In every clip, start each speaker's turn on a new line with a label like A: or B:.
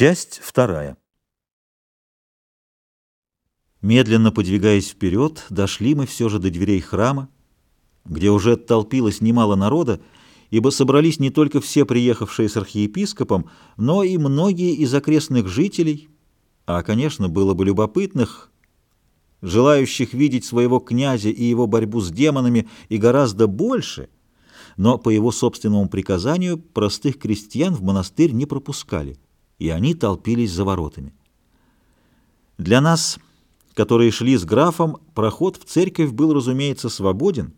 A: Часть вторая. Медленно подвигаясь вперед, дошли мы все же до дверей храма, где уже толпилось немало народа, ибо собрались не только все приехавшие с архиепископом, но и многие из окрестных жителей, а, конечно, было бы любопытных, желающих видеть своего князя и его борьбу с демонами и гораздо больше, но по его собственному приказанию простых крестьян в монастырь не пропускали и они толпились за воротами. Для нас, которые шли с графом, проход в церковь был, разумеется, свободен,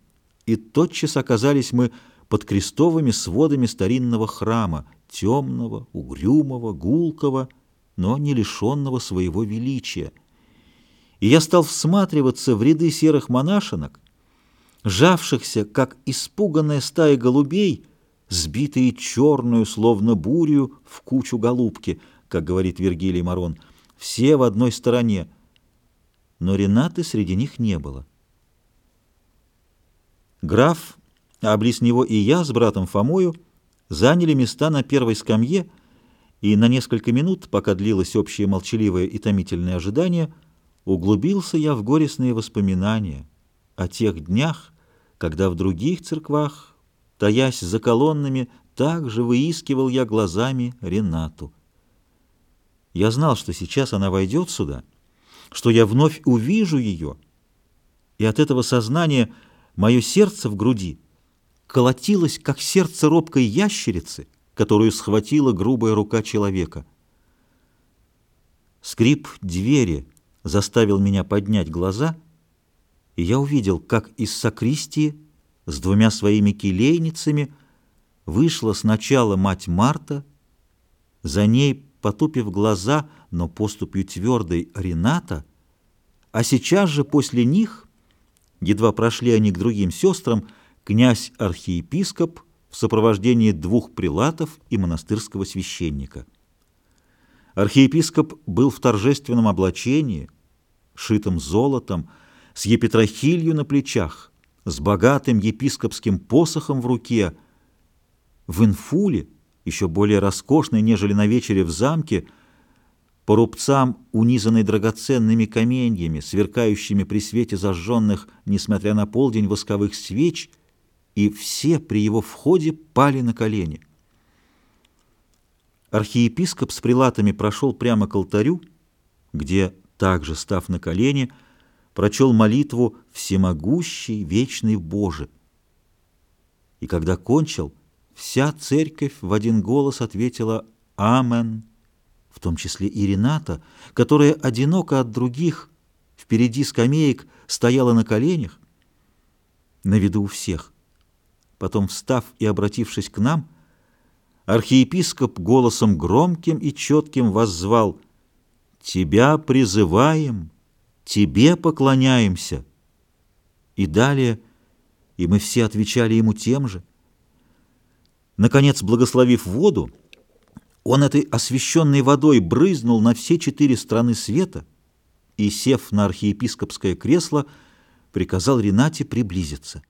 A: и тотчас оказались мы под крестовыми сводами старинного храма, темного, угрюмого, гулкого, но не лишенного своего величия. И я стал всматриваться в ряды серых монашенок, жавшихся, как испуганная стая голубей, сбитые черную, словно бурью, в кучу голубки, как говорит Вергилий Марон, все в одной стороне. Но Ренаты среди них не было. Граф, а близ него и я с братом Фомою, заняли места на первой скамье, и на несколько минут, пока длилось общее молчаливое и томительное ожидание, углубился я в горестные воспоминания о тех днях, когда в других церквах Таясь за колоннами, также выискивал я глазами Ренату. Я знал, что сейчас она войдет сюда, что я вновь увижу ее, и от этого сознания мое сердце в груди колотилось, как сердце робкой ящерицы, которую схватила грубая рука человека. Скрип двери заставил меня поднять глаза, и я увидел, как из сакристии с двумя своими келейницами вышла сначала мать Марта, за ней, потупив глаза, но поступью твердой, Рената, а сейчас же после них, едва прошли они к другим сестрам, князь-архиепископ в сопровождении двух прилатов и монастырского священника. Архиепископ был в торжественном облачении, шитом золотом, с епитрахилью на плечах, с богатым епископским посохом в руке. В инфуле, еще более роскошной, нежели на вечере в замке, по рубцам, унизанной драгоценными каменьями, сверкающими при свете зажженных, несмотря на полдень, восковых свеч, и все при его входе пали на колени. Архиепископ с прилатами прошел прямо к алтарю, где, также став на колени, прочел молитву «Всемогущий, вечный Боже». И когда кончил, вся церковь в один голос ответила «Амен», в том числе и Рената, которая одиноко от других, впереди скамеек, стояла на коленях, на виду у всех. Потом, встав и обратившись к нам, архиепископ голосом громким и четким воззвал «Тебя призываем, Тебе поклоняемся. И далее, и мы все отвечали ему тем же. Наконец, благословив воду, он этой освященной водой брызнул на все четыре страны света и, сев на архиепископское кресло, приказал Ренате приблизиться.